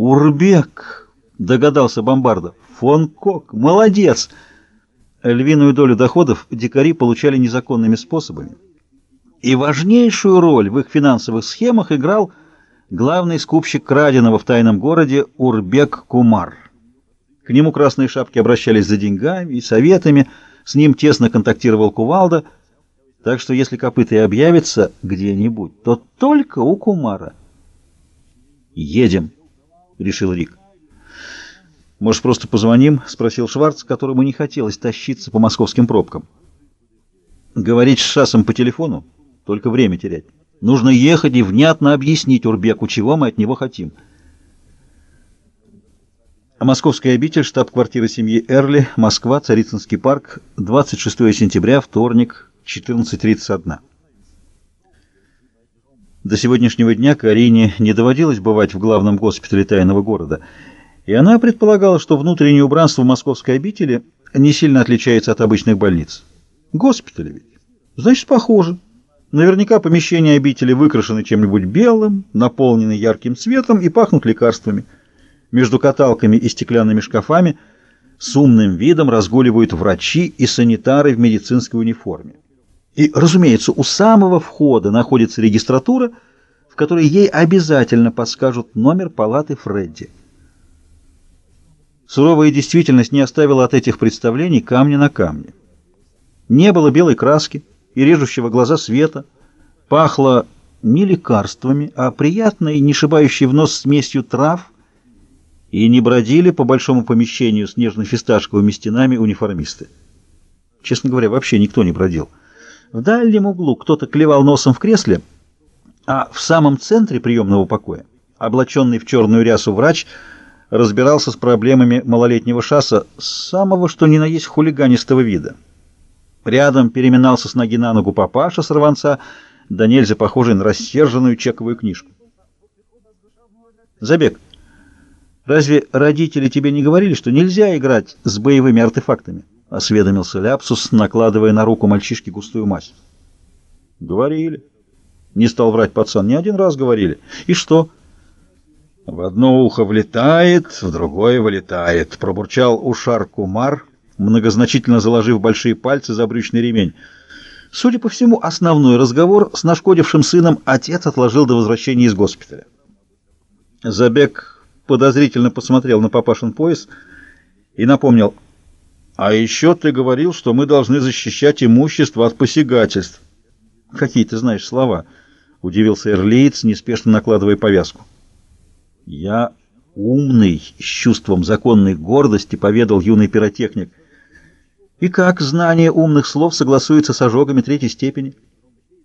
«Урбек!» — догадался Бомбардо. «Фон Кок! Молодец!» Львиную долю доходов дикари получали незаконными способами. И важнейшую роль в их финансовых схемах играл главный скупщик краденого в тайном городе Урбек Кумар. К нему красные шапки обращались за деньгами и советами, с ним тесно контактировал Кувалда, так что если копыта и объявится где-нибудь, то только у Кумара. «Едем», — решил Рик. «Может, просто позвоним?» — спросил Шварц, которому не хотелось тащиться по московским пробкам. «Говорить с Шасом по телефону? Только время терять. Нужно ехать и внятно объяснить Урбеку, чего мы от него хотим». Московская обитель, штаб-квартира семьи Эрли, Москва, Царицынский парк, 26 сентября, вторник, 14.31. До сегодняшнего дня Карине не доводилось бывать в главном госпитале тайного города — и она предполагала, что внутреннее убранство московской обители не сильно отличается от обычных больниц. Госпитали ведь. Значит, похоже. Наверняка помещения обители выкрашены чем-нибудь белым, наполнены ярким цветом и пахнут лекарствами. Между каталками и стеклянными шкафами с умным видом разгуливают врачи и санитары в медицинской униформе. И, разумеется, у самого входа находится регистратура, в которой ей обязательно подскажут номер палаты Фредди. Суровая действительность не оставила от этих представлений камня на камне. Не было белой краски и режущего глаза света, пахло не лекарствами, а приятной, не шибающей в нос смесью трав, и не бродили по большому помещению с нежно-фисташковыми стенами униформисты. Честно говоря, вообще никто не бродил. В дальнем углу кто-то клевал носом в кресле, а в самом центре приемного покоя, облаченный в черную рясу врач, разбирался с проблемами малолетнего шасса самого что ни на есть хулиганистого вида. Рядом переминался с ноги на ногу папаша сорванца, да нельзя похожий на рассерженную чековую книжку. Забег, разве родители тебе не говорили, что нельзя играть с боевыми артефактами? — осведомился Ляпсус, накладывая на руку мальчишки густую мазь. — Говорили. Не стал врать пацан. Не один раз говорили. И что? — в одно ухо влетает, в другое вылетает, пробурчал ушар Кумар, многозначительно заложив большие пальцы за брючный ремень. Судя по всему, основной разговор с нашкодившим сыном отец отложил до возвращения из госпиталя. Забег подозрительно посмотрел на папашин пояс и напомнил, «А еще ты говорил, что мы должны защищать имущество от посягательств». «Какие ты знаешь слова?» — удивился Эрлиец, неспешно накладывая повязку. «Я умный, с чувством законной гордости», — поведал юный пиротехник. «И как знание умных слов согласуется с ожогами третьей степени?»